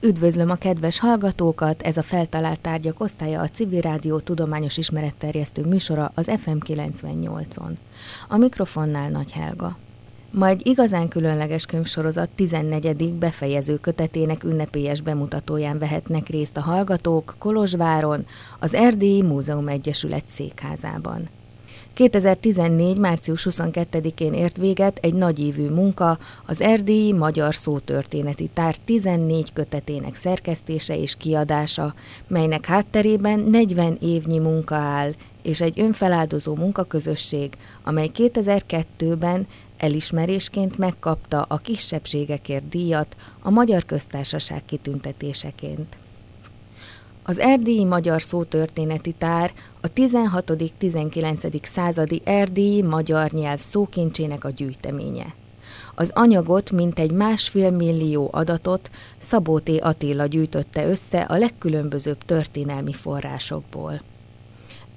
Üdvözlöm a kedves hallgatókat, ez a feltalált tárgyak osztálya a Civil Rádió tudományos ismeretterjesztő műsora az FM 98-on. A mikrofonnál Nagy Helga. Ma egy igazán különleges könyvsorozat 14. befejező kötetének ünnepélyes bemutatóján vehetnek részt a hallgatók Kolozsváron, az Erdélyi Múzeum Egyesület székházában. 2014. március 22-én ért véget egy nagyívű munka, az erdélyi magyar szótörténeti tár 14 kötetének szerkesztése és kiadása, melynek hátterében 40 évnyi munka áll, és egy önfeláldozó munkaközösség, amely 2002-ben elismerésként megkapta a kisebbségekért díjat a Magyar Köztársaság kitüntetéseként. Az erdélyi magyar szótörténeti tár a 16.-19. századi erdélyi magyar nyelv szókincsének a gyűjteménye. Az anyagot mintegy másfél millió adatot Szabó T. Attila gyűjtötte össze a legkülönbözőbb történelmi forrásokból.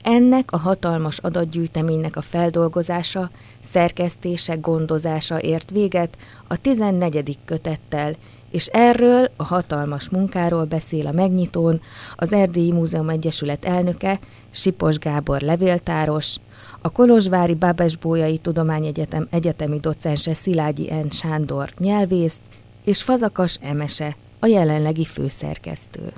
Ennek a hatalmas adatgyűjteménynek a feldolgozása, szerkesztése, gondozása ért véget a 14. kötettel, és erről a hatalmas munkáról beszél a megnyitón az Erdélyi Múzeum Egyesület elnöke, Sipos Gábor levéltáros, a Kolozsvári Babes-Bójai Tudományegyetem egyetemi docense Szilágyi N. Sándor nyelvész, és Fazakas Emese, a jelenlegi főszerkesztő.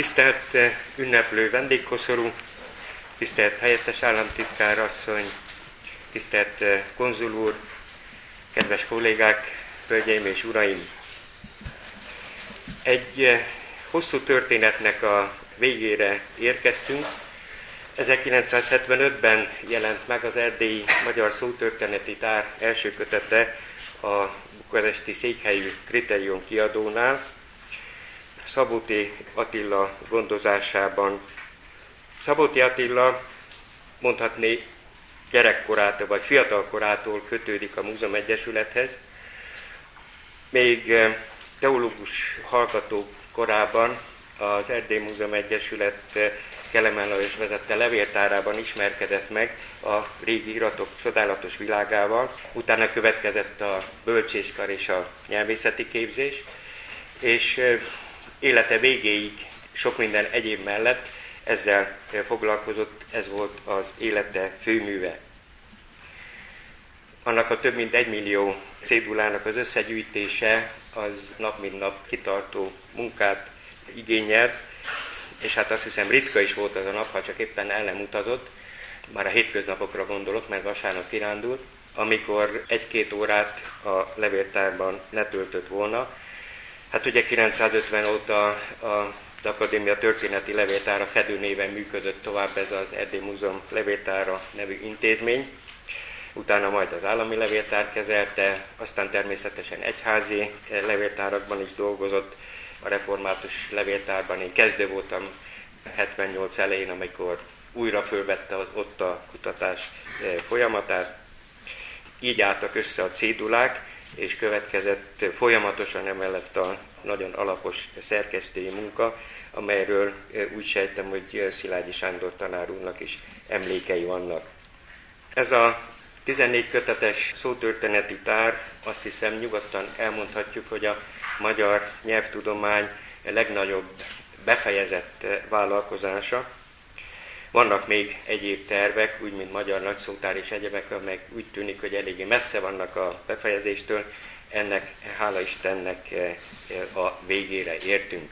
Tisztelt eh, ünneplő vendégkoszorú, tisztelt helyettes államtitkár asszony, tisztelt eh, konzul úr, kedves kollégák, hölgyeim és uraim! Egy eh, hosszú történetnek a végére érkeztünk. 1975-ben jelent meg az Erdélyi Magyar Szótörténeti Tár első kötete a bukaresti székhelyű Kritérium kiadónál, Szabóti Attila gondozásában. Szabóti Attila mondhatni gyerekkorától vagy fiatalkorától kötődik a Múzeum Egyesülethez. Még eh, teológus hallgató korában az Erdély Múzeum Egyesület eh, Kelemen Lajos vezette levéltárában ismerkedett meg a régi iratok csodálatos világával. Utána következett a bölcsészkar és a nyelvészeti képzés, és eh, élete végéig sok minden egyéb mellett ezzel foglalkozott, ez volt az élete főműve. Annak a több mint egy millió cédulának az összegyűjtése az nap mint nap kitartó munkát igényelt, és hát azt hiszem ritka is volt az a nap, ha csak éppen el nem utazott, már a hétköznapokra gondolok, mert vasárnap kirándult, amikor egy-két órát a levéltárban letöltött volna, Hát ugye 950 óta a az Akadémia Történeti Levéltára Fedő néven működött tovább ez az Erdély Múzeum Levéltára nevű intézmény. Utána majd az állami levéltár kezelte, aztán természetesen egyházi levéltárakban is dolgozott, a református levéltárban. Én kezdő voltam 78 elején, amikor újra fölvette ott a kutatás eh, folyamatát. Így álltak össze a cédulák, és következett folyamatosan emellett a nagyon alapos szerkesztői munka, amelyről eh, úgy sejtem, hogy eh, Szilágyi Sándor tanár is emlékei vannak. Ez a 14 kötetes szótörténeti tár, azt hiszem nyugodtan elmondhatjuk, hogy a magyar nyelvtudomány legnagyobb befejezett eh, vállalkozása. Vannak még egyéb tervek, úgy mint Magyar Nagyszótár és egyebek, amelyek úgy tűnik, hogy eléggé messze vannak a befejezéstől, ennek, hála Istennek, eh, a végére értünk.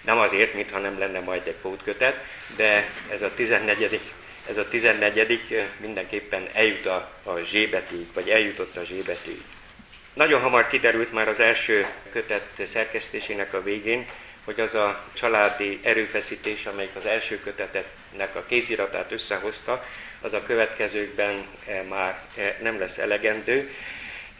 Nem azért, mintha nem lenne majd egy pótkötet, de ez a 14. Ez a 14. mindenképpen eljut a, a zsébetűig, vagy eljutott a zsébetűig. Nagyon hamar kiderült már az első kötet szerkesztésének a végén, hogy az a családi erőfeszítés, amelyik az első kötetetnek a kéziratát összehozta, az a következőkben eh, már eh, nem lesz elegendő,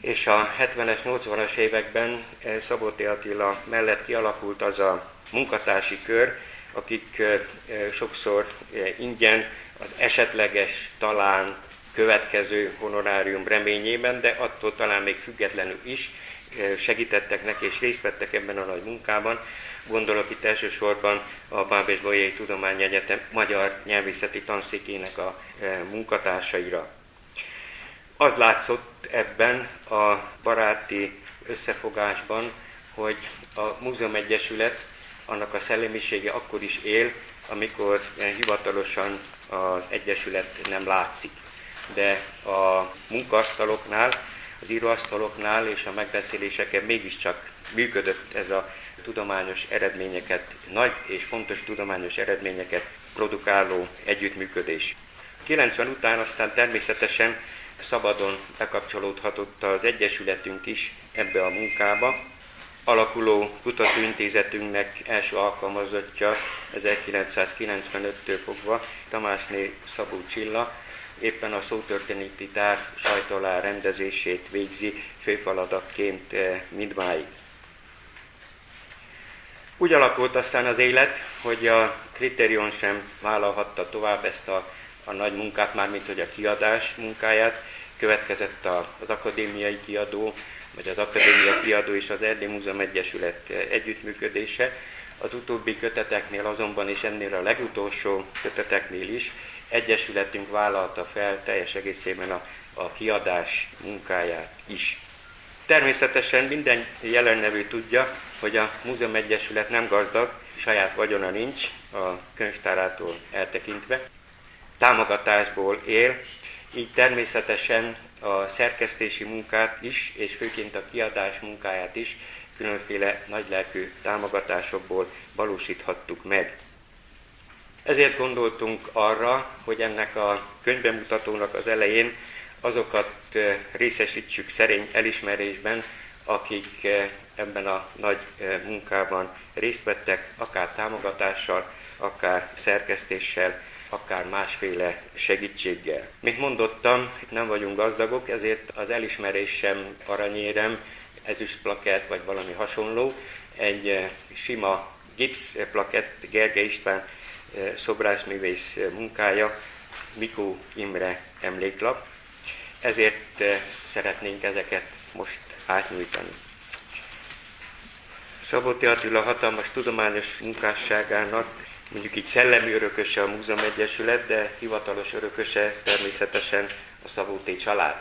és a 70-es, 80-as években eh, Szabóti Attila mellett kialakult az a munkatársi kör, akik sokszor ingyen az esetleges, talán következő honorárium reményében, de attól talán még függetlenül is segítettek neki és részt vettek ebben a nagy munkában. Gondolok itt elsősorban a Bábés Bolyai Tudományegyetem magyar nyelvészeti tanszékének a munkatársaira. Az látszott ebben a baráti összefogásban, hogy a Múzeum Egyesület annak a szellemisége akkor is él, amikor hivatalosan az Egyesület nem látszik. De a munkaasztaloknál, az íróasztaloknál és a megbeszéléseken mégiscsak működött ez a tudományos eredményeket, nagy és fontos tudományos eredményeket produkáló együttműködés. 90 után aztán természetesen szabadon bekapcsolódhatott az Egyesületünk is ebbe a munkába. Alakuló kutatóintézetünknek első alkalmazottja 1995-től fogva Tamásné Szabó Csilla, éppen a szótörténeti tár sajtolá rendezését végzi főfeladatként eh, mindmáig. Úgy alakult aztán az élet, hogy a kritérium sem vállalhatta tovább ezt a, a nagy munkát, mármint hogy a kiadás munkáját. Következett az akadémiai kiadó, vagy az akadémia kiadó és az Erdély Múzeum Egyesület együttműködése. Az utóbbi köteteknél azonban és ennél a legutolsó köteteknél is Egyesületünk vállalta fel teljes egészében a, a kiadás munkáját is. Természetesen minden jelennevű tudja, hogy a Múzeum Egyesület nem gazdag, saját vagyona nincs a könyvtárától eltekintve. Támogatásból él, így természetesen a szerkesztési munkát is, és főként a kiadás munkáját is különféle nagylelkű támogatásokból valósíthattuk meg. Ezért gondoltunk arra, hogy ennek a könyvbemutatónak az elején azokat eh, részesítsük szerény elismerésben, akik eh, ebben a nagy eh, munkában részt vettek, akár támogatással, akár szerkesztéssel, akár másféle segítséggel. Mint mondottam, nem vagyunk gazdagok, ezért az elismerés sem aranyérem, ezüst plakett vagy valami hasonló. Egy sima gipsz plakett Gerge István szobrászművész munkája, Mikó Imre emléklap. Ezért szeretnénk ezeket most átnyújtani. Szabóti Attila hatalmas tudományos munkásságának mondjuk így szellemi örököse a Múzeum Egyesület, de hivatalos örököse természetesen a Szabóti család.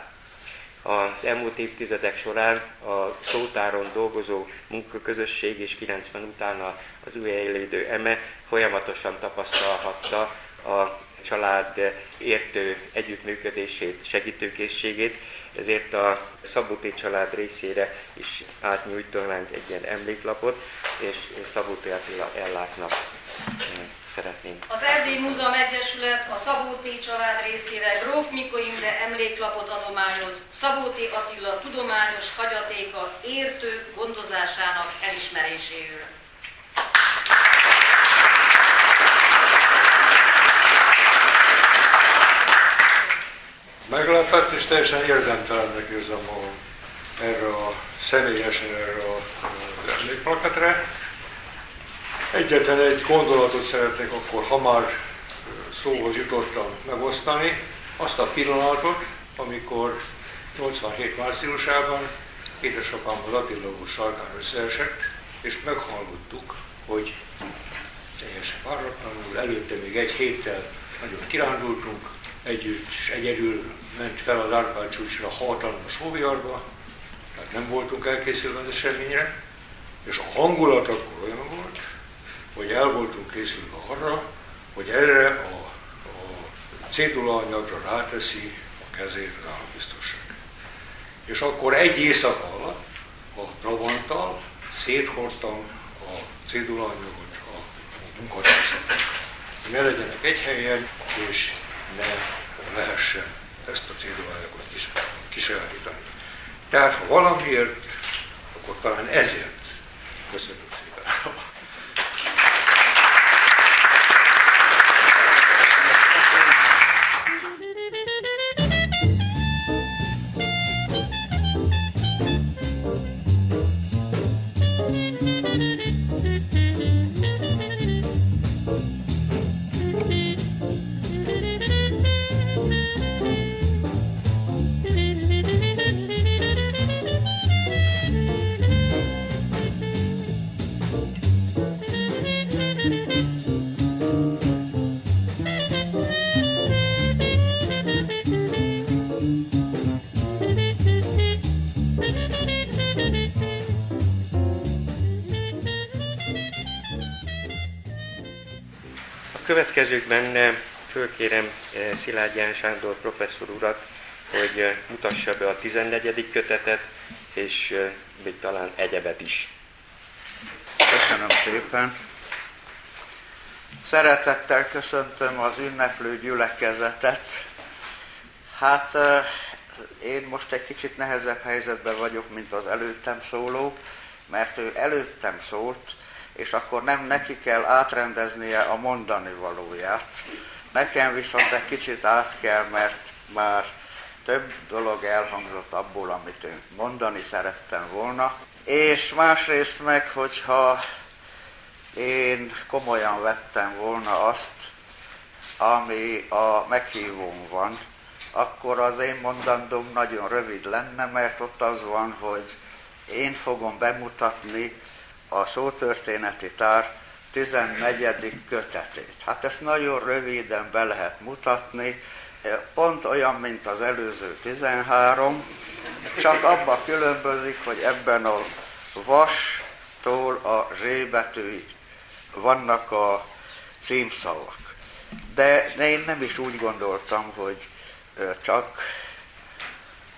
Az elmúlt évtizedek során a szótáron dolgozó munkaközösség és 90 utána az új élődő eme folyamatosan tapasztalhatta a család értő együttműködését, segítőkészségét, ezért a Szabuti család részére is átnyújtanánk egy ilyen emléklapot, és Szabuti Attila ellátnak szeretném. Az Erdély Múzeum Egyesület a Szabóti család részére Gróf Mikó Imre emléklapot adományoz Szabóti Attila tudományos hagyatéka értő gondozásának elismeréséről. Meglepett és teljesen érdemtelennek érzem magam erre a személyesen erre az emlékplaketre. Egyetlen egy gondolatot szeretnék akkor, ha már szóhoz jutottam megosztani, azt a pillanatot, amikor 87 márciusában édesapám az Attila úr sarkán összeesett, és meghallottuk, hogy teljesen váratlanul, előtte még egy héttel nagyon kirándultunk, együtt és egyedül ment fel az Árpád csúcsra hatalmas hóviarba, tehát nem voltunk elkészülve az eseményre, és a hangulat akkor olyan volt, hogy el voltunk készülve arra, hogy erre a, a cédula anyagra ráteszi a kezét az állambiztosság. És akkor egy éjszaka alatt a Trabanttal széthordtam a cédula anyagot a munkatársakat. Ne legyenek egy helyen, és ne lehessen ezt a cédulányokat is kisajátítani. Tehát ha valamiért, akkor talán ezért. Köszönöm szépen. Következőkben eh, fölkérem eh, Szilágyán Sándor professzor urat, hogy eh, mutassa be a 14. kötetet, és még talán egyebet is. Köszönöm szépen. Szeretettel köszöntöm az ünneplő gyülekezetet. Hát én most egy kicsit nehezebb helyzetben vagyok, mint az előttem szóló, mert ő előttem szólt, és akkor nem neki kell átrendeznie a mondani valóját. Nekem viszont egy kicsit át kell, mert már több dolog elhangzott abból, amit én mondani szerettem volna. És másrészt meg, hogyha én komolyan vettem volna azt, ami a meghívón van, akkor az én mondandóm nagyon rövid lenne, mert ott az van, hogy én fogom bemutatni a szótörténeti tár 14. kötetét. Hát ezt nagyon röviden be lehet mutatni, pont olyan, mint az előző 13, csak abba különbözik, hogy ebben a vastól a zsébetűig vannak a címszavak. De én nem is úgy gondoltam, hogy csak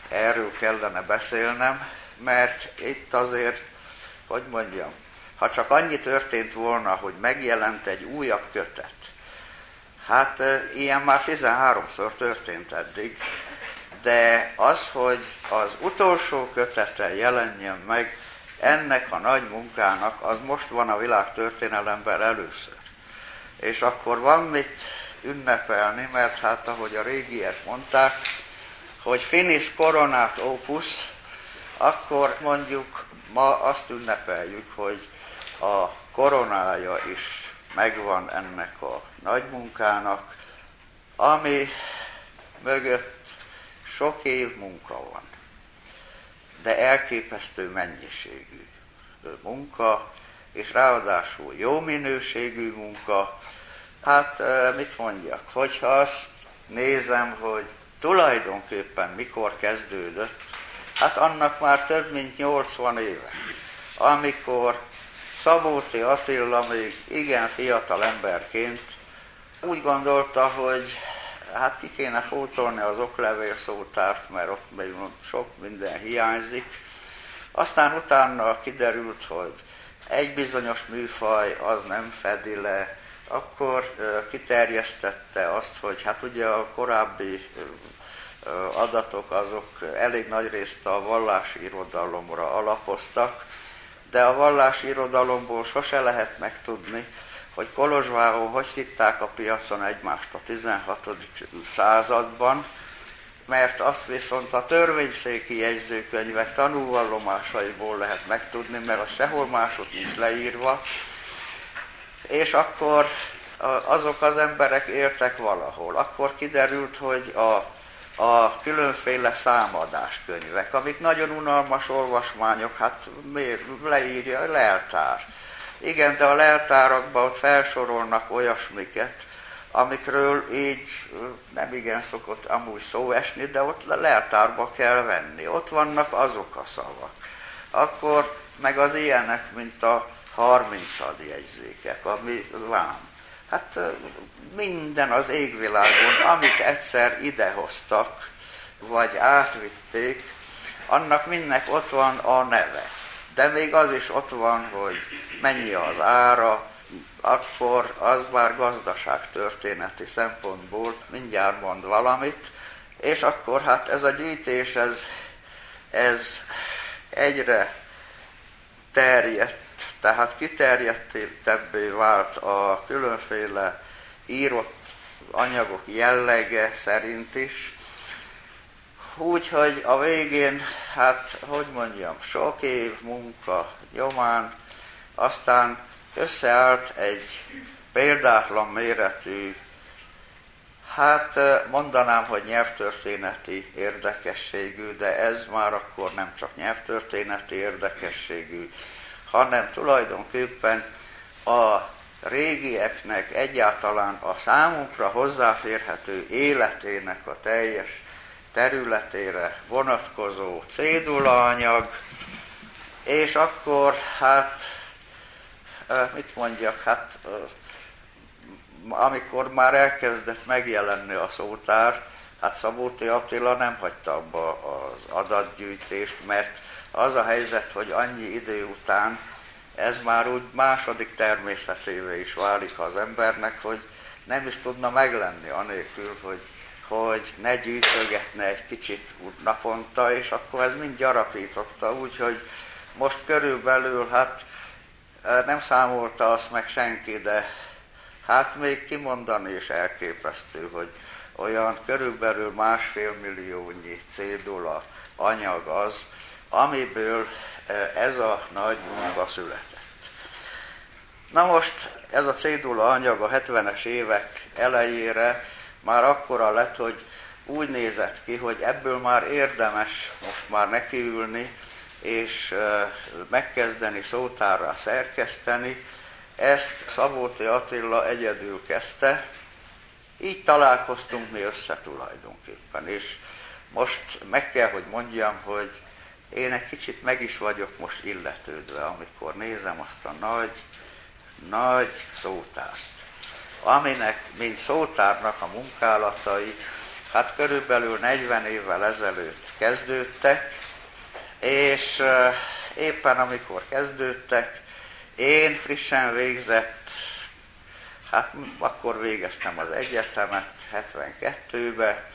erről kellene beszélnem, mert itt azért, hogy mondjam, ha csak annyi történt volna, hogy megjelent egy újabb kötet, hát ilyen már 13-szor történt eddig, de az, hogy az utolsó kötete jelenjen meg ennek a nagy munkának, az most van a világ történelemben először. És akkor van mit ünnepelni, mert hát ahogy a régiek mondták, hogy finis coronát opus, akkor mondjuk ma azt ünnepeljük, hogy a koronája is megvan ennek a nagy munkának, ami mögött sok év munka van, de elképesztő mennyiségű munka, és ráadásul jó minőségű munka. Hát mit mondjak, hogyha azt nézem, hogy tulajdonképpen mikor kezdődött, hát annak már több mint 80 éve, amikor Szabóti Attila még igen fiatal emberként úgy gondolta, hogy hát ki kéne fótolni az oklevél szótárt, mert ott még sok minden hiányzik. Aztán utána kiderült, hogy egy bizonyos műfaj az nem fedi le, akkor kiterjesztette azt, hogy hát ugye a korábbi adatok azok elég nagy részt a vallási irodalomra alapoztak, de a vallási irodalomból sose lehet megtudni, hogy Kolozsváron hogy hitták a piacon egymást a 16. században, mert azt viszont a törvényszéki jegyzőkönyvek tanúvallomásaiból lehet megtudni, mert az sehol másod nincs leírva, és akkor azok az emberek éltek valahol. Akkor kiderült, hogy a a különféle számadáskönyvek, amik nagyon unalmas olvasmányok, hát leírja a leltár. Igen, de a leltárakban ott felsorolnak olyasmiket, amikről így nem igen szokott amúgy szó esni, de ott leltárba kell venni. Ott vannak azok a szavak. Akkor meg az ilyenek, mint a 30 jegyzékek, ami vám. Hát minden az égvilágon, amit egyszer idehoztak, vagy átvitték, annak mindnek ott van a neve. De még az is ott van, hogy mennyi az ára, akkor az már gazdaságtörténeti szempontból mindjárt mond valamit, és akkor hát ez a gyűjtés, ez, ez egyre terjedt, tehát kiterjedtebbé vált a különféle írott anyagok jellege szerint is, Úgyhogy a végén, hát hogy mondjam, sok év munka nyomán, aztán összeállt egy példátlan méretű, hát mondanám, hogy nyelvtörténeti érdekességű, de ez már akkor nem csak nyelvtörténeti érdekességű, hanem tulajdonképpen a régieknek egyáltalán a számunkra hozzáférhető életének a teljes területére vonatkozó cédulaanyag, és akkor hát, mit mondjak, hát amikor már elkezdett megjelenni a szótár, hát Szabóti Attila nem hagyta abba az adatgyűjtést, mert az a helyzet, hogy annyi idő után ez már úgy második természetévé is válik az embernek, hogy nem is tudna meglenni anélkül, hogy hogy ne gyűjtögetne egy kicsit naponta, és akkor ez mind gyarapította, úgyhogy most körülbelül, hát nem számolta azt meg senki, de hát még kimondani is elképesztő, hogy olyan körülbelül másfél milliónyi cédula anyag az, amiből ez a nagy munka született. Na most ez a cédula anyag a 70-es évek elejére már akkora lett, hogy úgy nézett ki, hogy ebből már érdemes most már nekiülni, és megkezdeni szótárra szerkeszteni. Ezt Szabóti Attila egyedül kezdte, így találkoztunk mi össze tulajdonképpen, és most meg kell, hogy mondjam, hogy én egy kicsit meg is vagyok most illetődve, amikor nézem azt a nagy, nagy szótárt. Aminek, mint szótárnak a munkálatai, hát körülbelül 40 évvel ezelőtt kezdődtek, és éppen amikor kezdődtek, én frissen végzett, hát akkor végeztem az egyetemet 72-be,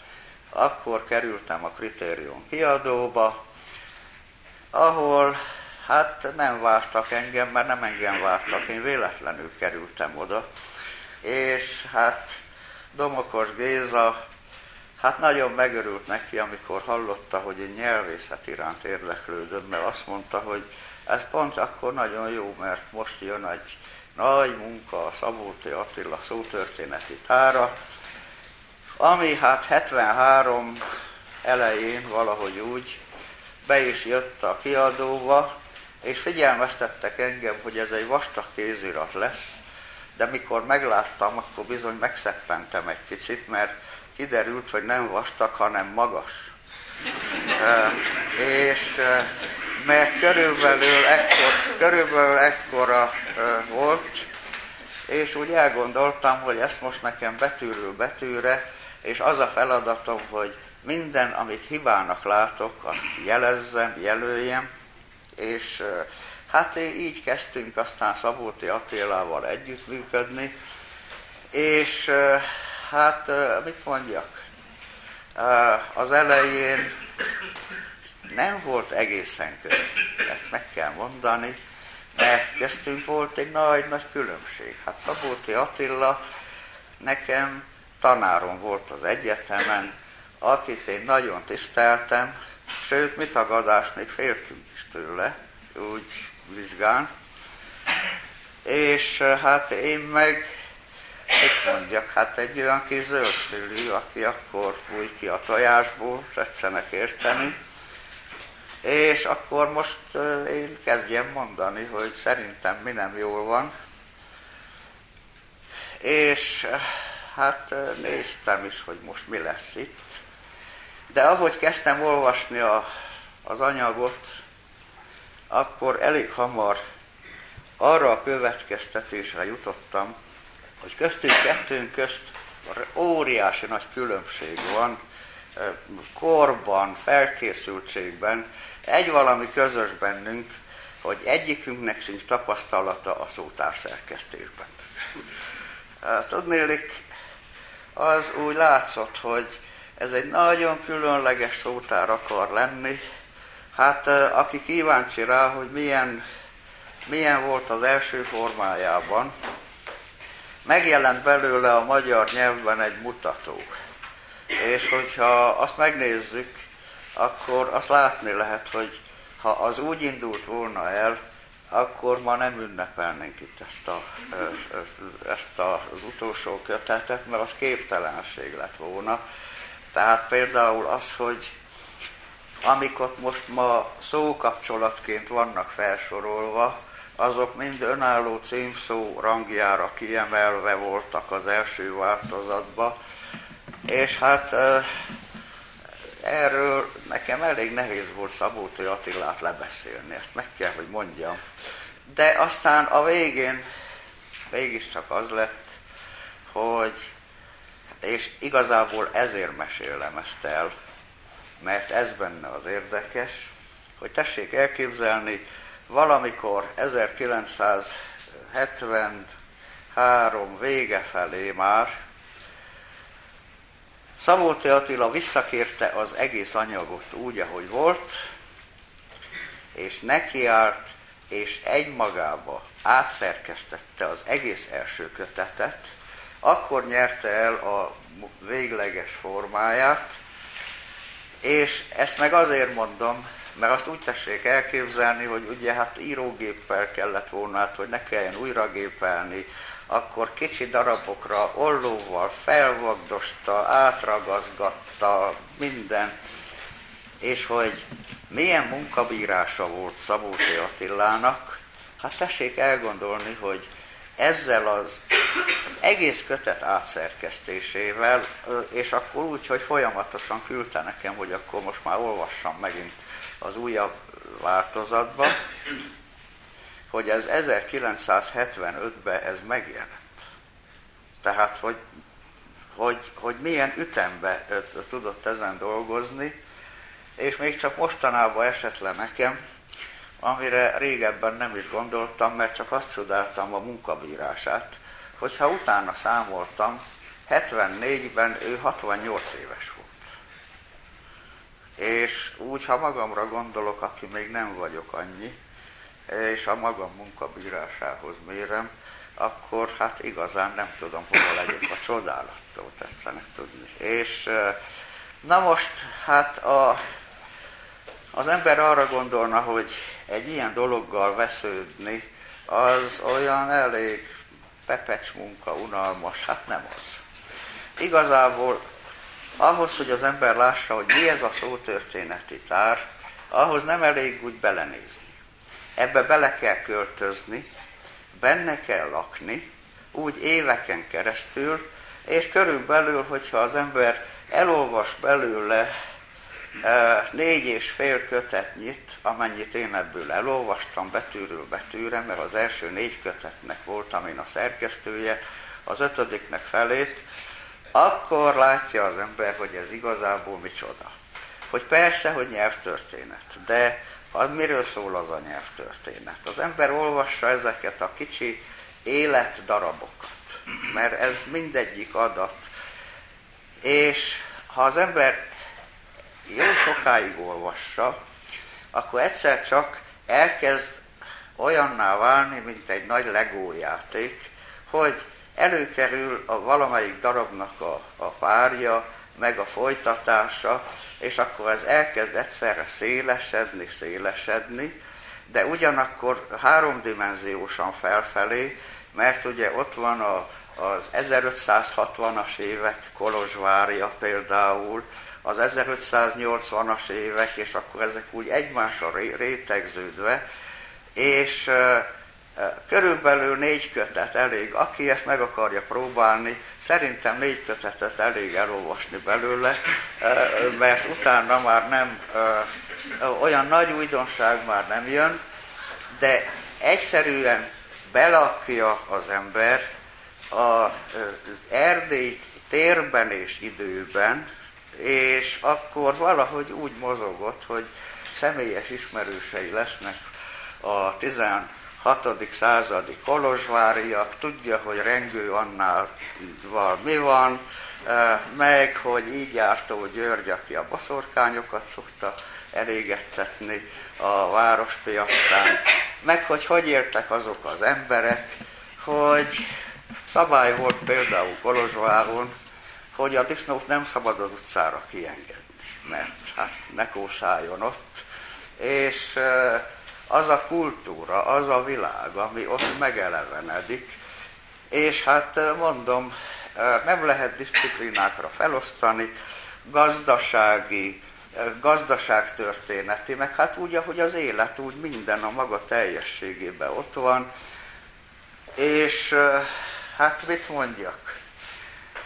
akkor kerültem a kritérium kiadóba, ahol hát nem vártak engem, mert nem engem vártak, én véletlenül kerültem oda, és hát Domokos Géza hát nagyon megörült neki, amikor hallotta, hogy én nyelvészet iránt érdeklődöm, mert azt mondta, hogy ez pont akkor nagyon jó, mert most jön egy nagy munka a Szabóti Attila szótörténeti tára, ami hát 73 elején valahogy úgy be is jött a kiadóba, és figyelmeztettek engem, hogy ez egy vastag kézirat lesz, de mikor megláttam, akkor bizony megszeppentem egy kicsit, mert kiderült, hogy nem vastag, hanem magas. e, és mert körülbelül, ekkor, körülbelül ekkora e, volt, és úgy elgondoltam, hogy ezt most nekem betűről betűre, és az a feladatom, hogy minden, amit hibának látok, azt jelezzem, jelöljem, és Hát így kezdtünk aztán Szabóti Attilával együttműködni, és hát mit mondjak, az elején nem volt egészen könnyű, ezt meg kell mondani, mert kezdtünk volt egy nagy-nagy különbség. Hát Szabóti Attila nekem tanárom volt az egyetemen, akit én nagyon tiszteltem, sőt, mit tagadás, még féltünk is tőle, úgy vizsgán, és hát én meg, mit mondjak, hát egy olyan kis zöldfülű, aki akkor új ki a tojásból, tetszenek érteni, és akkor most én kezdjem mondani, hogy szerintem mi nem jól van, és hát néztem is, hogy most mi lesz itt. De ahogy kezdtem olvasni a, az anyagot, akkor elég hamar arra a következtetésre jutottam, hogy köztünk kettőnk közt óriási nagy különbség van korban, felkészültségben. Egy valami közös bennünk, hogy egyikünknek sincs tapasztalata a szótár szerkesztésben. Tudnélik, az úgy látszott, hogy ez egy nagyon különleges szótár akar lenni. Hát aki kíváncsi rá, hogy milyen, milyen volt az első formájában, megjelent belőle a magyar nyelvben egy mutató. És hogyha azt megnézzük, akkor azt látni lehet, hogy ha az úgy indult volna el, akkor ma nem ünnepelnénk itt ezt, a, ezt az utolsó kötetet, mert az képtelenség lett volna. Tehát például az, hogy amiket most ma szókapcsolatként vannak felsorolva, azok mind önálló címszó rangjára kiemelve voltak az első változatban, és hát erről nekem elég nehéz volt Szabóti Attilát lebeszélni, ezt meg kell, hogy mondjam. De aztán a végén mégiscsak az lett, hogy, és igazából ezért mesélem ezt el, mert ez benne az érdekes, hogy tessék elképzelni, valamikor 1973 vége felé már Szabolti Attila visszakérte az egész anyagot úgy, ahogy volt, és nekiállt, és egymagába átszerkesztette az egész első kötetet, akkor nyerte el a végleges formáját, és ezt meg azért mondom, mert azt úgy tessék elképzelni, hogy ugye hát írógéppel kellett volna, hát, hogy ne kelljen újra akkor kicsi darabokra ollóval felvagdosta, átragazgatta minden, és hogy milyen munkabírása volt Szabóti Attilának, hát tessék elgondolni, hogy ezzel az, az egész kötet átszerkesztésével, és akkor úgy, hogy folyamatosan küldte nekem, hogy akkor most már olvassam megint az újabb változatba, hogy ez 1975-ben ez megjelent. Tehát, hogy, hogy, hogy milyen ütembe tudott ezen dolgozni, és még csak mostanában esett le nekem, amire régebben nem is gondoltam, mert csak azt csodáltam a munkabírását, hogyha utána számoltam, 74-ben ő 68 éves volt. És úgy, ha magamra gondolok, aki még nem vagyok annyi, és a magam munkabírásához mérem, akkor hát igazán nem tudom, hova legyek a csodálattól, tetszenek tudni. És na most, hát a, az ember arra gondolna, hogy egy ilyen dologgal vesződni, az olyan elég pepecs munka, unalmas, hát nem az. Igazából ahhoz, hogy az ember lássa, hogy mi ez a szótörténeti tár, ahhoz nem elég úgy belenézni. Ebbe bele kell költözni, benne kell lakni, úgy éveken keresztül, és körülbelül, hogyha az ember elolvas belőle e, négy és fél kötetnyit, amennyit én ebből elolvastam betűről betűre, mert az első négy kötetnek voltam én a szerkesztője, az ötödiknek felét, akkor látja az ember, hogy ez igazából micsoda. Hogy persze, hogy nyelvtörténet, de az miről szól az a nyelvtörténet? Az ember olvassa ezeket a kicsi életdarabokat, mert ez mindegyik adat. És ha az ember jó sokáig olvassa, akkor egyszer csak elkezd olyanná válni, mint egy nagy legó játék, hogy előkerül a valamelyik darabnak a, a párja, meg a folytatása, és akkor ez elkezd egyszerre szélesedni, szélesedni, de ugyanakkor háromdimenziósan felfelé, mert ugye ott van a, az 1560-as évek Kolozsvárja például, az 1580-as évek, és akkor ezek úgy egymásra rétegződve, és Körülbelül négy kötet elég. Aki ezt meg akarja próbálni, szerintem négy kötetet elég elolvasni belőle, mert utána már nem, olyan nagy újdonság már nem jön, de egyszerűen belakja az ember az erdélyt térben és időben, és akkor valahogy úgy mozogott, hogy személyes ismerősei lesznek a 16. századi kolozsváriak, tudja, hogy Rengő annál mi van, meg, hogy így jártó György, aki a baszorkányokat szokta elégettetni a várospiacán, meg hogy hogy éltek azok az emberek, hogy szabály volt például Kolozsváron, hogy a disznót nem szabad az utcára kiengedni, mert hát ne kószáljon ott, és az a kultúra, az a világ, ami ott megelevenedik, és hát mondom, nem lehet disziplinákra felosztani, gazdasági, gazdaságtörténeti, meg hát úgy, ahogy az élet, úgy minden a maga teljességében ott van, és hát mit mondjak?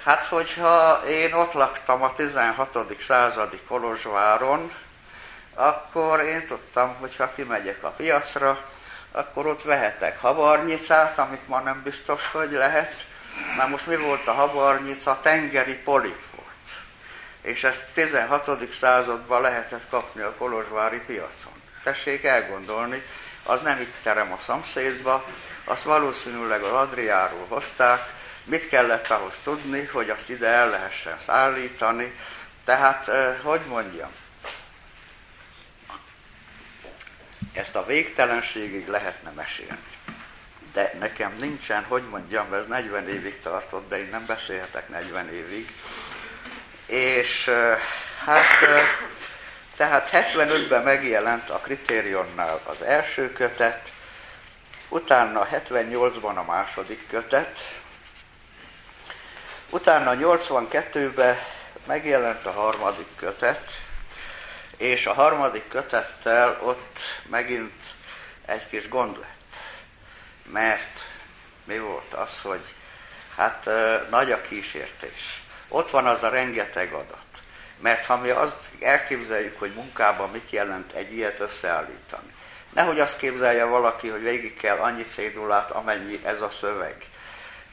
Hát, hogyha én ott laktam a 16. századi Kolozsváron, akkor én tudtam, hogy ha kimegyek a piacra, akkor ott vehetek habarnyicát, amit ma nem biztos, hogy lehet. Na most mi volt a habarnyica? Tengeri polip volt. És ezt 16. században lehetett kapni a Kolozsvári piacon. Tessék elgondolni, az nem itt terem a szomszédba, azt valószínűleg az Adriáról hozták, mit kellett ahhoz tudni, hogy azt ide el lehessen szállítani. Tehát, hogy mondjam, ezt a végtelenségig lehetne mesélni. De nekem nincsen, hogy mondjam, ez 40 évig tartott, de én nem beszélhetek 40 évig. És hát, tehát 75-ben megjelent a kritérionnál az első kötet, utána 78-ban a második kötet, utána 82-ben megjelent a harmadik kötet, és a harmadik kötettel ott megint egy kis gond lett. Mert mi volt az, hogy hát nagy a kísértés. Ott van az a rengeteg adat. Mert ha mi azt elképzeljük, hogy munkában mit jelent egy ilyet összeállítani, nehogy azt képzelje valaki, hogy végig kell annyi cédulát, amennyi ez a szöveg.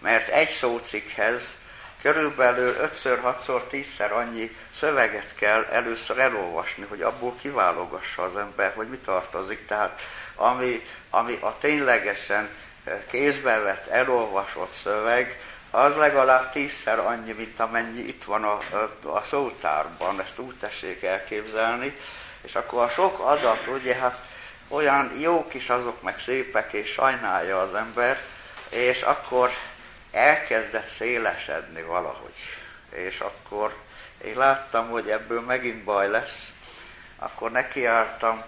Mert egy szócikkhez körülbelül 5-6-szor, 10-szer annyi szöveget kell először elolvasni, hogy abból kiválogassa az ember, hogy mi tartozik. Tehát ami, ami a ténylegesen eh, kézbe vett, elolvasott szöveg, az legalább tízszer annyi, mint amennyi itt van a, a szótárban, ezt úgy tessék elképzelni, és akkor a sok adat, ugye, hát olyan jók is azok, meg szépek, és sajnálja az ember, és akkor elkezdett szélesedni valahogy. És akkor én láttam, hogy ebből megint baj lesz, akkor nekiálltam,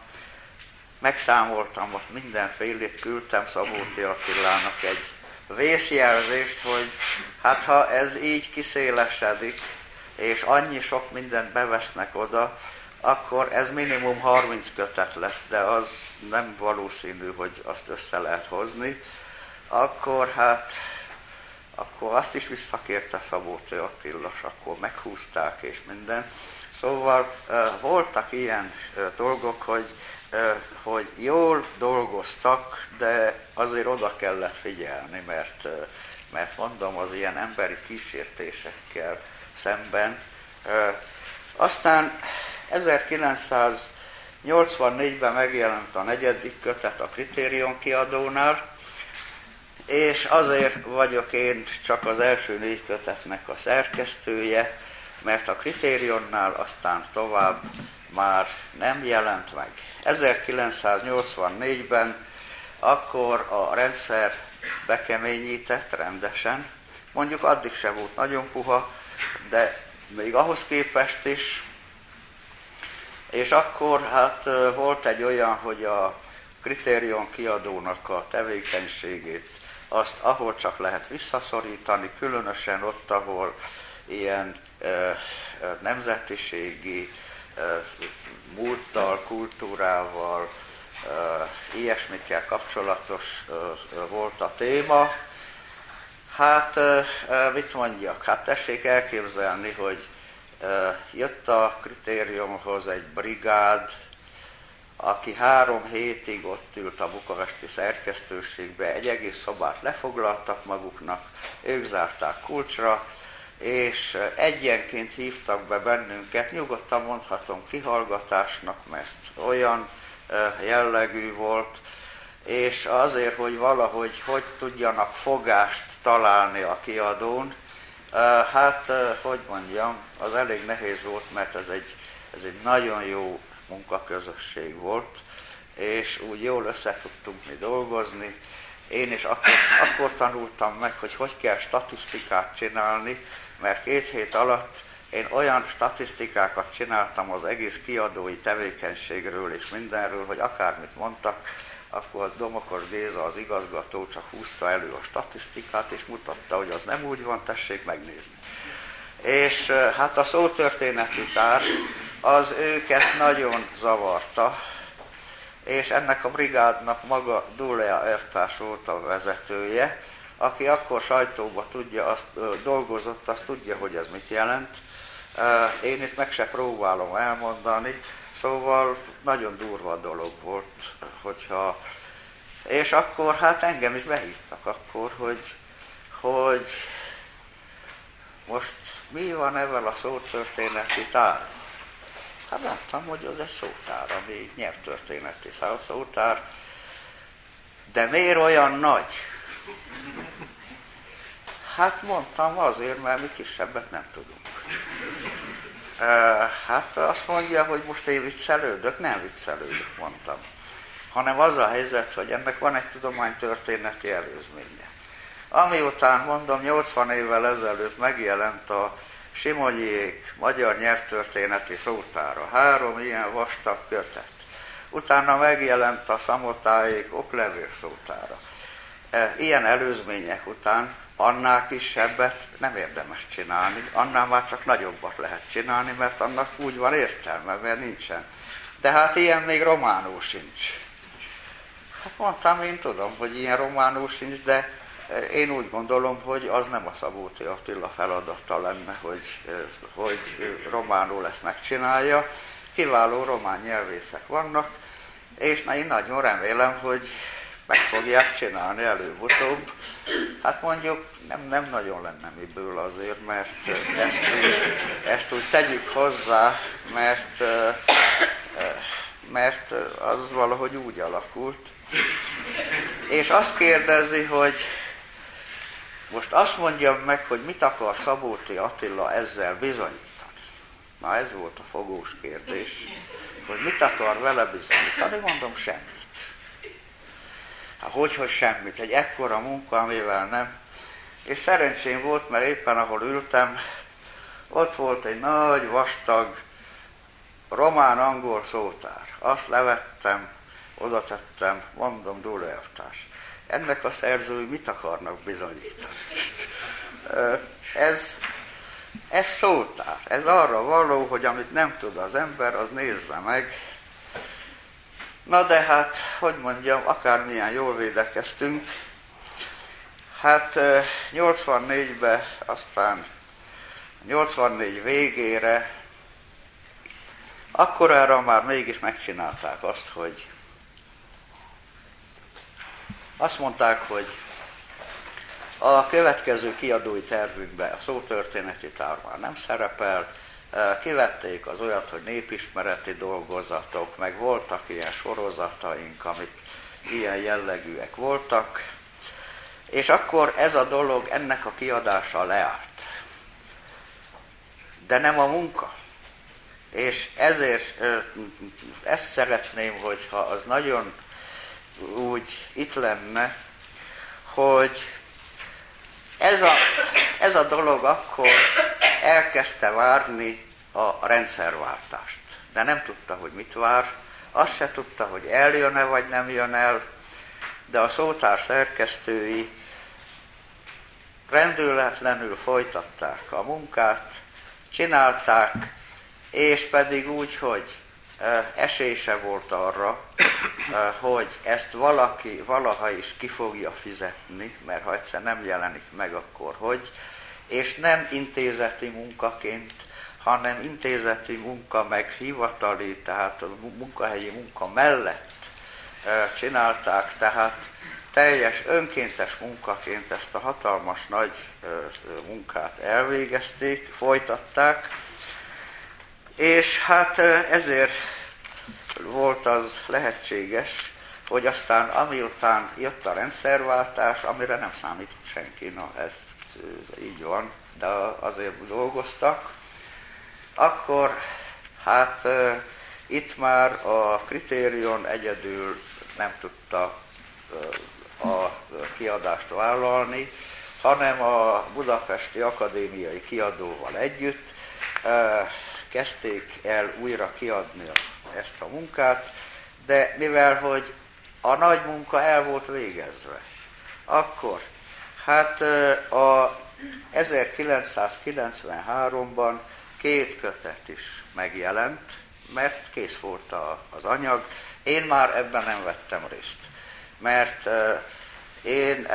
megszámoltam ott mindenfélét, küldtem Szabóti Attilának egy vészjelzést, hogy hát ha ez így kiszélesedik, és annyi sok mindent bevesznek oda, akkor ez minimum 30 kötet lesz, de az nem valószínű, hogy azt össze lehet hozni. Akkor hát akkor azt is visszakérte Szabó Attila, akkor meghúzták és minden. Szóval voltak ilyen dolgok, hogy, hogy jól dolgoztak, de azért oda kellett figyelni, mert, mert mondom, az ilyen emberi kísértésekkel szemben. Aztán 1984-ben megjelent a negyedik kötet a Kritérium kiadónál, és azért vagyok én csak az első négy kötetnek a szerkesztője, mert a kriterionnál aztán tovább már nem jelent meg. 1984-ben akkor a rendszer bekeményített rendesen, mondjuk addig se volt nagyon puha, de még ahhoz képest is, és akkor hát volt egy olyan, hogy a kritérium kiadónak a tevékenységét azt ahol csak lehet visszaszorítani, különösen ott, ahol ilyen nemzetiségi múlttal, kultúrával, ilyesmikkel kapcsolatos volt a téma. Hát mit mondjak? Hát tessék elképzelni, hogy jött a kritériumhoz egy brigád, aki három hétig ott ült a bukaresti szerkesztőségbe, egy egész szobát lefoglaltak maguknak, ők zárták kulcsra, és egyenként hívtak be bennünket, nyugodtan mondhatom kihallgatásnak, mert olyan jellegű volt, és azért, hogy valahogy hogy tudjanak fogást találni a kiadón, hát, hogy mondjam, az elég nehéz volt, mert ez egy, ez egy nagyon jó munkaközösség volt, és úgy jól össze tudtunk mi dolgozni. Én is akkor, akkor tanultam meg, hogy hogy kell statisztikát csinálni, mert két hét alatt én olyan statisztikákat csináltam az egész kiadói tevékenységről és mindenről, hogy akármit mondtak, akkor Domokos Géza, az igazgató csak húzta elő a statisztikát, és mutatta, hogy az nem úgy van, tessék megnézni. És hát a szótörténeti tár az őket nagyon zavarta, és ennek a brigádnak maga Dulea Ertás volt a vezetője, aki akkor sajtóba tudja, azt, dolgozott, azt tudja, hogy ez mit jelent. Én itt meg se próbálom elmondani, szóval nagyon durva dolog volt, hogyha... És akkor hát engem is behívtak akkor, hogy, hogy most mi van ezzel a szótörténeti tár? Hát láttam, hogy az egy szótár, ami nyelvtörténeti szótár. De miért olyan nagy? Hát mondtam azért, mert mi kisebbet nem tudunk. Hát azt mondja, hogy most én viccelődök, nem viccelődök, mondtam. Hanem az a helyzet, hogy ennek van egy tudománytörténeti előzménye. Amiután, mondom, 80 évvel ezelőtt megjelent a Simonyiék magyar nyelvtörténeti szótára, három ilyen vastag kötet. Utána megjelent a szamotáék oklevél szótára. E, ilyen előzmények után annál kisebbet nem érdemes csinálni, annál már csak nagyobbat lehet csinálni, mert annak úgy van értelme, mert nincsen. De hát ilyen még románul sincs. Hát mondtam, én tudom, hogy ilyen románul sincs, de én úgy gondolom, hogy az nem a Szabóti Attila feladata lenne, hogy, hogy románul ezt megcsinálja. Kiváló román nyelvészek vannak, és én nagyon remélem, hogy meg fogják csinálni előbb-utóbb. Hát mondjuk nem, nem nagyon lenne miből azért, mert ezt úgy, ezt úgy tegyük hozzá, mert, mert az valahogy úgy alakult. És azt kérdezi, hogy most azt mondjam meg, hogy mit akar Szabóti Attila ezzel bizonyítani. Na ez volt a fogós kérdés, hogy mit akar vele bizonyítani, mondom semmit. Hát hogy, hogy semmit, egy ekkora munka, amivel nem. És szerencsém volt, mert éppen ahol ültem, ott volt egy nagy, vastag, román-angol szótár. Azt levettem, oda tettem, mondom, Dóleevtás ennek a szerzői mit akarnak bizonyítani? Ez, ez szótár, ez arra való, hogy amit nem tud az ember, az nézze meg. Na de hát, hogy mondjam, akármilyen jól védekeztünk, hát 84-ben, aztán 84 végére, akkorára már mégis megcsinálták azt, hogy azt mondták, hogy a következő kiadói tervünkben a szótörténeti tár már nem szerepel, kivették az olyat, hogy népismereti dolgozatok, meg voltak ilyen sorozataink, amik ilyen jellegűek voltak, és akkor ez a dolog, ennek a kiadása leállt. De nem a munka. És ezért ezt szeretném, hogyha az nagyon úgy itt lenne, hogy ez a, ez a dolog akkor elkezdte várni a rendszerváltást. De nem tudta, hogy mit vár, azt se tudta, hogy eljön-e vagy nem jön el, de a szótár szerkesztői rendületlenül folytatták a munkát, csinálták, és pedig úgy, hogy esése volt arra, hogy ezt valaki valaha is ki fogja fizetni, mert ha egyszer nem jelenik meg, akkor hogy, és nem intézeti munkaként, hanem intézeti munka meg hivatali, tehát a munkahelyi munka mellett csinálták, tehát teljes önkéntes munkaként ezt a hatalmas nagy munkát elvégezték, folytatták, és hát ezért volt az lehetséges, hogy aztán amiután jött a rendszerváltás, amire nem számított senki, na ez így van, de azért dolgoztak, akkor hát itt már a kritérion egyedül nem tudta a kiadást vállalni, hanem a Budapesti Akadémiai Kiadóval együtt kezdték el újra kiadni ezt a munkát, de mivel hogy a nagy munka el volt végezve, akkor hát a 1993-ban két kötet is megjelent, mert kész volt az anyag. Én már ebben nem vettem részt, mert én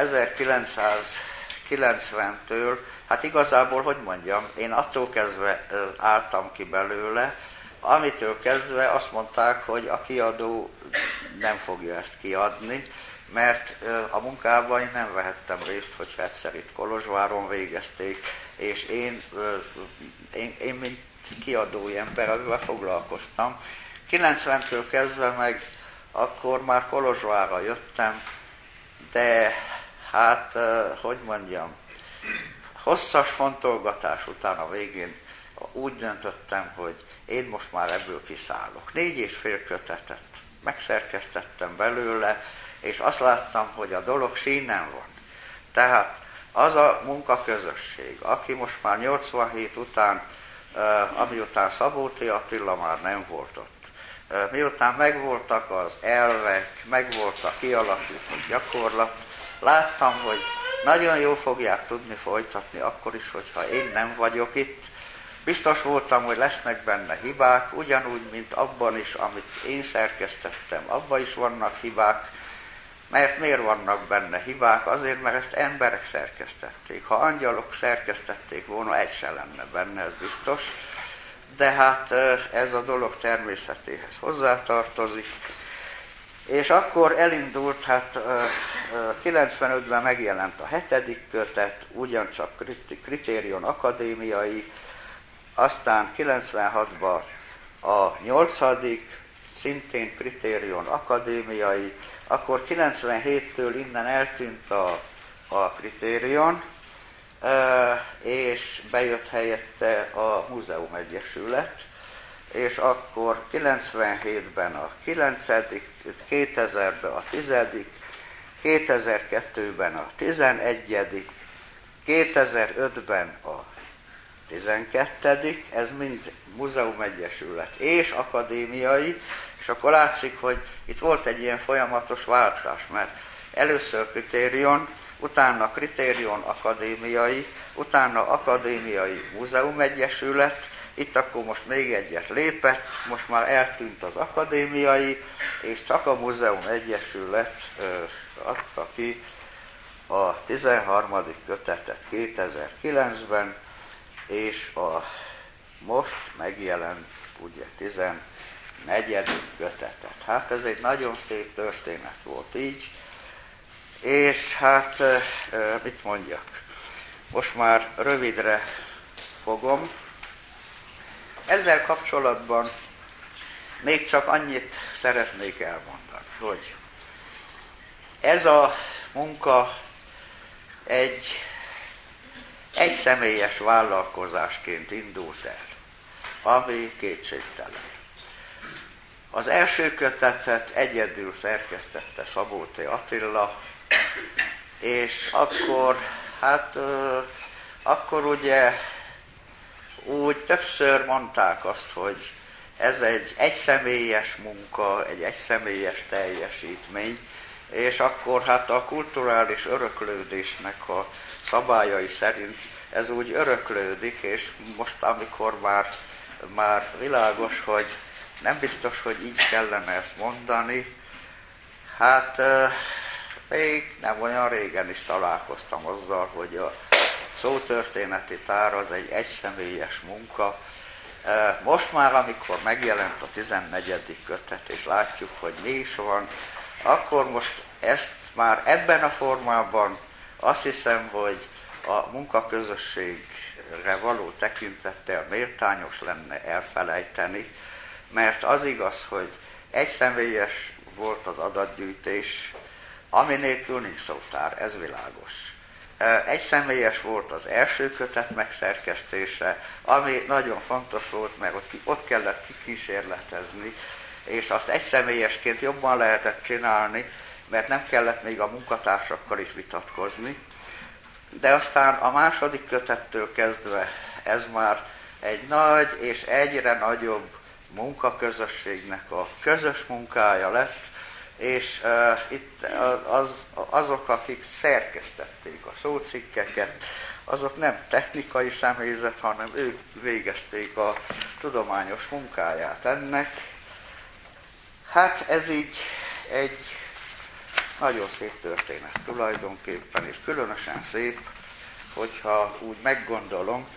1990-től, hát igazából, hogy mondjam, én attól kezdve álltam ki belőle, amitől kezdve azt mondták, hogy a kiadó nem fogja ezt kiadni, mert a munkában én nem vehettem részt, hogy egyszer itt Kolozsváron végezték, és én, én, én mint kiadói ember, amivel foglalkoztam. 90-től kezdve meg akkor már Kolozsvára jöttem, de hát, hogy mondjam, hosszas fontolgatás után a végén úgy döntöttem, hogy én most már ebből kiszállok. Négy és fél kötetet megszerkesztettem belőle, és azt láttam, hogy a dolog sínen van. Tehát az a munkaközösség, aki most már 87 után, amiután Szabóti Attila már nem volt ott, miután megvoltak az elvek, megvolt a kialakított gyakorlat, láttam, hogy nagyon jól fogják tudni folytatni akkor is, hogyha én nem vagyok itt. Biztos voltam, hogy lesznek benne hibák, ugyanúgy, mint abban is, amit én szerkesztettem, abban is vannak hibák, mert miért vannak benne hibák? Azért, mert ezt emberek szerkesztették. Ha angyalok szerkesztették volna, egy se lenne benne, ez biztos. De hát ez a dolog természetéhez hozzátartozik. És akkor elindult, hát 95-ben megjelent a hetedik kötet, ugyancsak kritérion akadémiai, aztán 96-ban a nyolcadik, szintén kritérion akadémiai, akkor 97-től innen eltűnt a, a kritérion, és bejött helyette a Múzeum Egyesület, és akkor 97-ben a 9 2000-ben a 10 2002-ben a 11 2005-ben a 12 ez mind Múzeum Egyesület és akadémiai, és akkor látszik, hogy itt volt egy ilyen folyamatos váltás, mert először kritérion, utána kritérion akadémiai, utána akadémiai múzeum egyesület, itt akkor most még egyet lépett, most már eltűnt az akadémiai, és csak a múzeum egyesület adta ki a 13. kötetet 2009-ben, és a most megjelent ugye 14 negyedik kötetet. Hát ez egy nagyon szép történet volt így, és hát mit mondjak, most már rövidre fogom. Ezzel kapcsolatban még csak annyit szeretnék elmondani, hogy ez a munka egy egy személyes vállalkozásként indult el, ami kétségtelen. Az első kötetet egyedül szerkesztette Szabóté Attila, és akkor, hát akkor ugye úgy többször mondták azt, hogy ez egy egyszemélyes munka, egy egyszemélyes teljesítmény, és akkor hát a kulturális öröklődésnek a szabályai szerint ez úgy öröklődik, és most amikor már, már világos, hogy nem biztos, hogy így kellene ezt mondani. Hát még nem olyan régen is találkoztam azzal, hogy a szótörténeti tár az egy egyszemélyes munka. Most már, amikor megjelent a 14. kötet, és látjuk, hogy mi is van, akkor most ezt már ebben a formában azt hiszem, hogy a munkaközösségre való tekintettel méltányos lenne elfelejteni, mert az igaz, hogy egy személyes volt az adatgyűjtés, ami nélkül nincs szótár, ez világos. Egy személyes volt az első kötet megszerkesztése, ami nagyon fontos volt, mert ott, ott kellett kikísérletezni, és azt egy személyesként jobban lehetett csinálni, mert nem kellett még a munkatársakkal is vitatkozni. De aztán a második kötettől kezdve ez már egy nagy és egyre nagyobb munkaközösségnek a közös munkája lett, és uh, itt az, azok, akik szerkesztették a szócikkeket, azok nem technikai személyzet, hanem ők végezték a tudományos munkáját ennek. Hát ez így egy nagyon szép történet tulajdonképpen, és különösen szép, hogyha úgy meggondolom,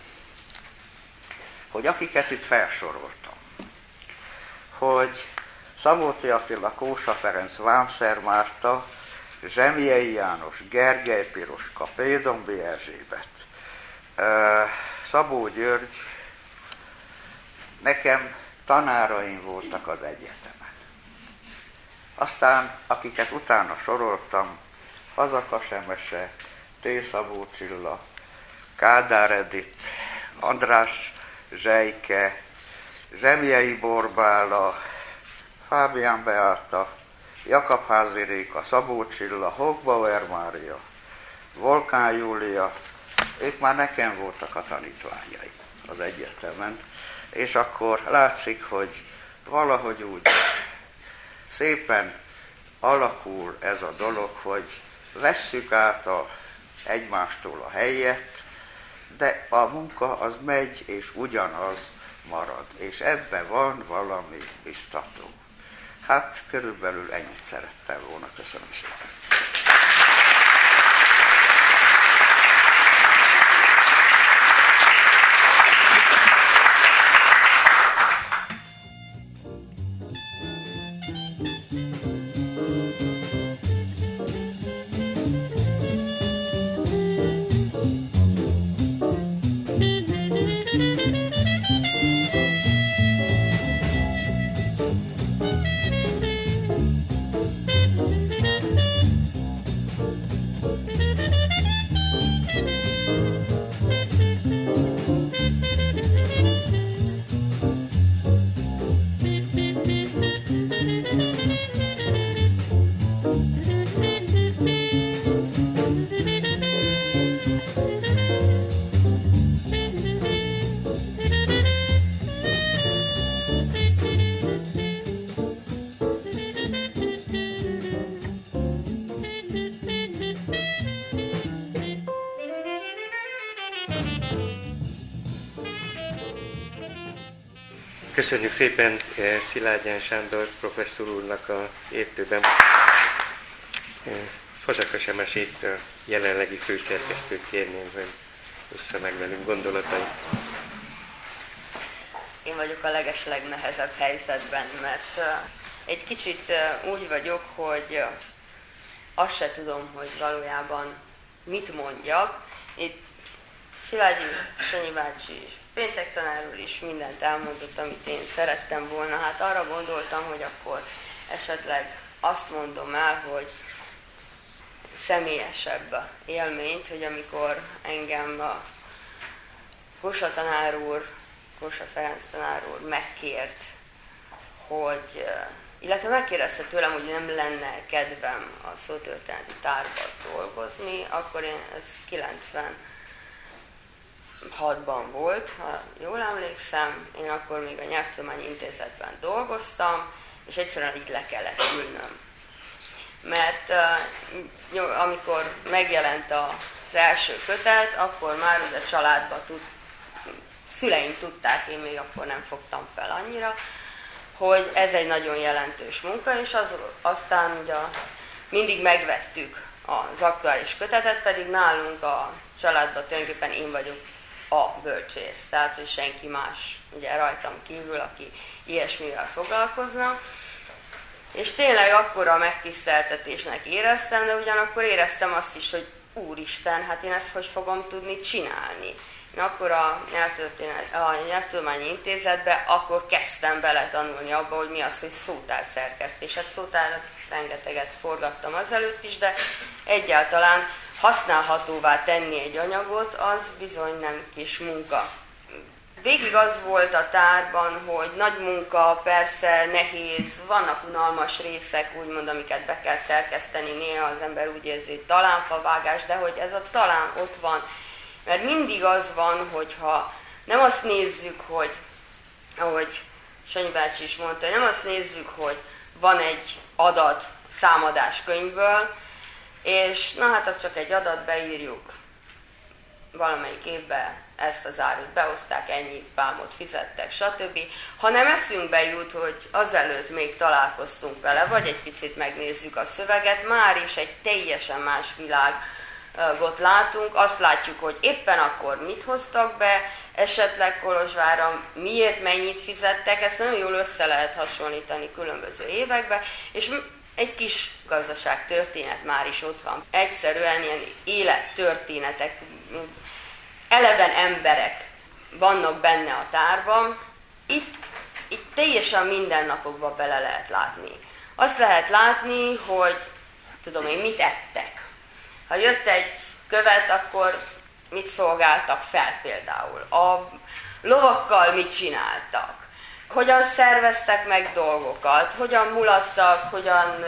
hogy akiket itt felsoroltam, hogy Szabóti Attila, Kósa Ferenc, Vámszer Márta, Zsemiei János, Gergely Piroska, Pédombi Erzsébet, Szabó György, nekem tanáraim voltak az egyetemen. Aztán, akiket utána soroltam, Fazaka Semese, T. Szabó Cilla, Kádár Edith, András Zsejke, Zsemjei Borbála, Fábián Beáta, Jakab Házi Réka, Szabó Csilla, Hogbauer Mária, Volkán Júlia, ők már nekem voltak a tanítványai az egyetemen, és akkor látszik, hogy valahogy úgy szépen alakul ez a dolog, hogy vesszük át a, egymástól a helyet, de a munka az megy, és ugyanaz marad. És ebben van valami biztató. Hát körülbelül ennyit szerettem volna. Köszönöm szépen. Köszönjük szépen eh, Szilágyán Sándor professzor úrnak a értőben. Eh, Fazaka Semesét a jelenlegi főszerkesztőt kérném, hogy ossza meg velünk gondolatai. Én vagyok a legesleg nehezebb helyzetben, mert eh, egy kicsit úgy vagyok, hogy azt se tudom, hogy valójában mit mondjak. Itt Szilágyi Sanyi bácsi is péntek tanárul is mindent elmondott, amit én szerettem volna. Hát arra gondoltam, hogy akkor esetleg azt mondom el, hogy személyesebb élményt, hogy amikor engem a Kosa tanár úr, Kosa Ferenc tanár úr megkért, hogy, illetve megkérdezte tőlem, hogy nem lenne kedvem a szótörténeti tárban dolgozni, akkor én, ez 90 6-ban volt, ha jól emlékszem, én akkor még a Nyelvtudományi Intézetben dolgoztam, és egyszerűen így le kellett ülnöm. Mert uh, amikor megjelent az első kötet, akkor már ugye családba tud, szüleim tudták, én még akkor nem fogtam fel annyira, hogy ez egy nagyon jelentős munka, és az, aztán ugye mindig megvettük az aktuális kötetet, pedig nálunk a családban tulajdonképpen én vagyok a bölcsész, tehát hogy senki más ugye rajtam kívül, aki ilyesmivel foglalkozna. És tényleg akkora megtiszteltetésnek éreztem, de ugyanakkor éreztem azt is, hogy úristen, hát én ezt hogy fogom tudni csinálni. Akkor a, a Nyelvtudományi Intézetbe akkor kezdtem bele tanulni abba, hogy mi az, hogy szótár szerkesztés. Hát szótár rengeteget forgattam azelőtt is, de egyáltalán használhatóvá tenni egy anyagot, az bizony nem kis munka. Végig az volt a tárban, hogy nagy munka, persze nehéz, vannak unalmas részek, úgymond, amiket be kell szerkeszteni, néha az ember úgy érzi, hogy talán favágás, de hogy ez a talán ott van. Mert mindig az van, hogyha nem azt nézzük, hogy, ahogy Sanyi bácsi is mondta, nem azt nézzük, hogy van egy adat számadás könyvből, és na hát az csak egy adat, beírjuk valamelyik évben ezt az árut behozták, ennyi pámot fizettek, stb. Ha nem eszünkbe jut, hogy azelőtt még találkoztunk vele, vagy egy picit megnézzük a szöveget, már is egy teljesen más világot látunk, azt látjuk, hogy éppen akkor mit hoztak be, esetleg Kolozsvára miért mennyit fizettek, ezt nagyon jól össze lehet hasonlítani különböző évekbe, és egy kis gazdaság történet már is ott van. Egyszerűen ilyen élettörténetek, eleven emberek vannak benne a tárban, itt, itt teljesen mindennapokba bele lehet látni. Azt lehet látni, hogy tudom én, mit ettek. Ha jött egy követ, akkor mit szolgáltak fel például. A lovakkal mit csináltak. Hogyan szerveztek meg dolgokat, hogyan mulattak, hogyan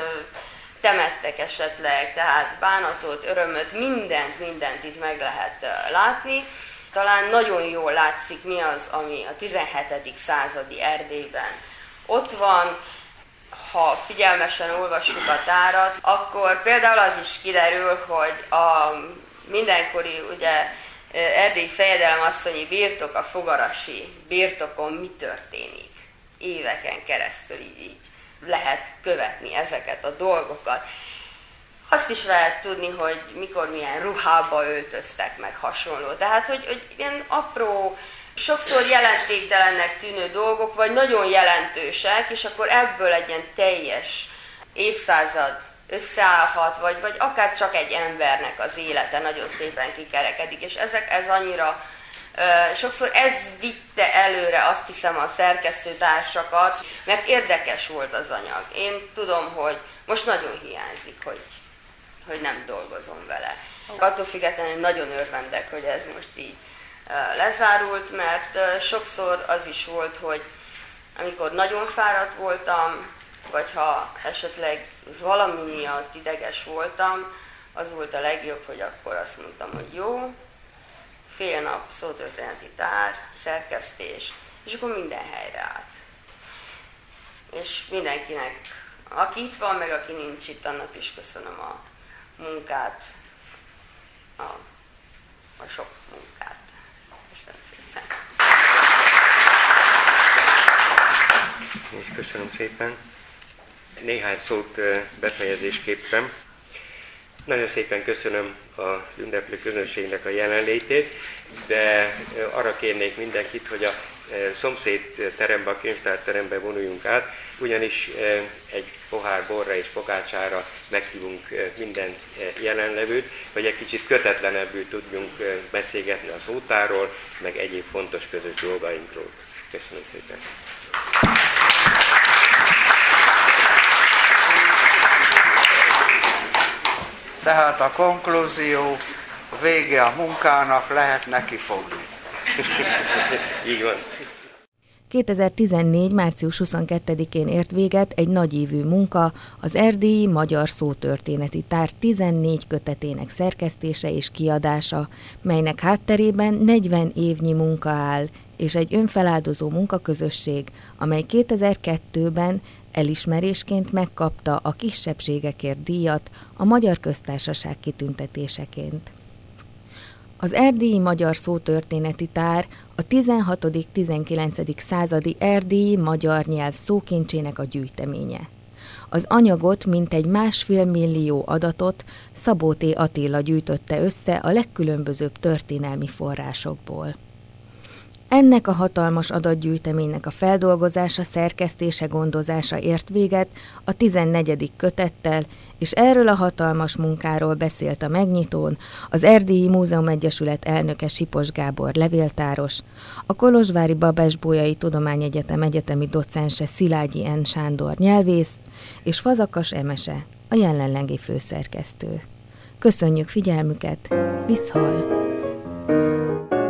temettek esetleg, tehát bánatot, örömöt, mindent, mindent itt meg lehet látni. Talán nagyon jól látszik mi az, ami a 17. századi Erdélyben ott van, ha figyelmesen olvassuk a tárat, akkor például az is kiderül, hogy a mindenkori ugye Erdély fejedelem asszonyi birtok, a fogarasi birtokon mi történik. Éveken keresztül így lehet követni ezeket a dolgokat. Azt is lehet tudni, hogy mikor milyen ruhába öltöztek meg hasonló. Tehát, hogy, hogy ilyen apró, sokszor jelentéktelennek tűnő dolgok, vagy nagyon jelentősek, és akkor ebből egy ilyen teljes évszázad összeállhat, vagy, vagy akár csak egy embernek az élete nagyon szépen kikerekedik, és ezek, ez annyira Sokszor ez vitte előre azt hiszem a szerkesztőtársakat, mert érdekes volt az anyag. Én tudom, hogy most nagyon hiányzik, hogy, hogy nem dolgozom vele. Attól függetlenül nagyon örvendek, hogy ez most így lezárult, mert sokszor az is volt, hogy amikor nagyon fáradt voltam, vagy ha esetleg valami miatt ideges voltam, az volt a legjobb, hogy akkor azt mondtam, hogy jó, fél nap szótörténeti tár, szerkesztés, és akkor minden helyre állt. És mindenkinek, aki itt van, meg aki nincs itt, annak is köszönöm a munkát, a, a sok munkát. És köszönöm szépen. Néhány szót befejezésképpen. Nagyon szépen köszönöm az ünneplő közönségnek a jelenlétét, de arra kérnék mindenkit, hogy a szomszéd terembe, a könyvtárterembe vonuljunk át, ugyanis egy pohár borra és fogácsára meghívunk minden jelenlevőt, hogy egy kicsit kötetlenebbül tudjunk beszélgetni a szótáról, meg egyéb fontos közös dolgainkról. Köszönöm szépen! Tehát a konklúzió, a vége a munkának, lehet neki fogni. Így van. 2014. március 22-én ért véget egy nagyívű munka, az erdélyi magyar szótörténeti tár 14 kötetének szerkesztése és kiadása, melynek hátterében 40 évnyi munka áll, és egy önfeláldozó munkaközösség, amely 2002-ben elismerésként megkapta a kisebbségekért díjat a Magyar Köztársaság kitüntetéseként. Az erdélyi magyar szótörténeti tár a 16.-19. századi erdélyi magyar nyelv szókincsének a gyűjteménye. Az anyagot mintegy másfél millió adatot Szabó T. Attila gyűjtötte össze a legkülönbözőbb történelmi forrásokból. Ennek a hatalmas adatgyűjteménynek a feldolgozása, szerkesztése, gondozása ért véget a 14. kötettel, és erről a hatalmas munkáról beszélt a megnyitón az Erdélyi Múzeum Egyesület elnöke Sipos Gábor levéltáros, a Kolozsvári Babes Bolyai Tudományegyetem egyetemi docense Szilágyi N. Sándor nyelvész, és Fazakas Emese, a jelenlegi főszerkesztő. Köszönjük figyelmüket, viszhal! Thank you.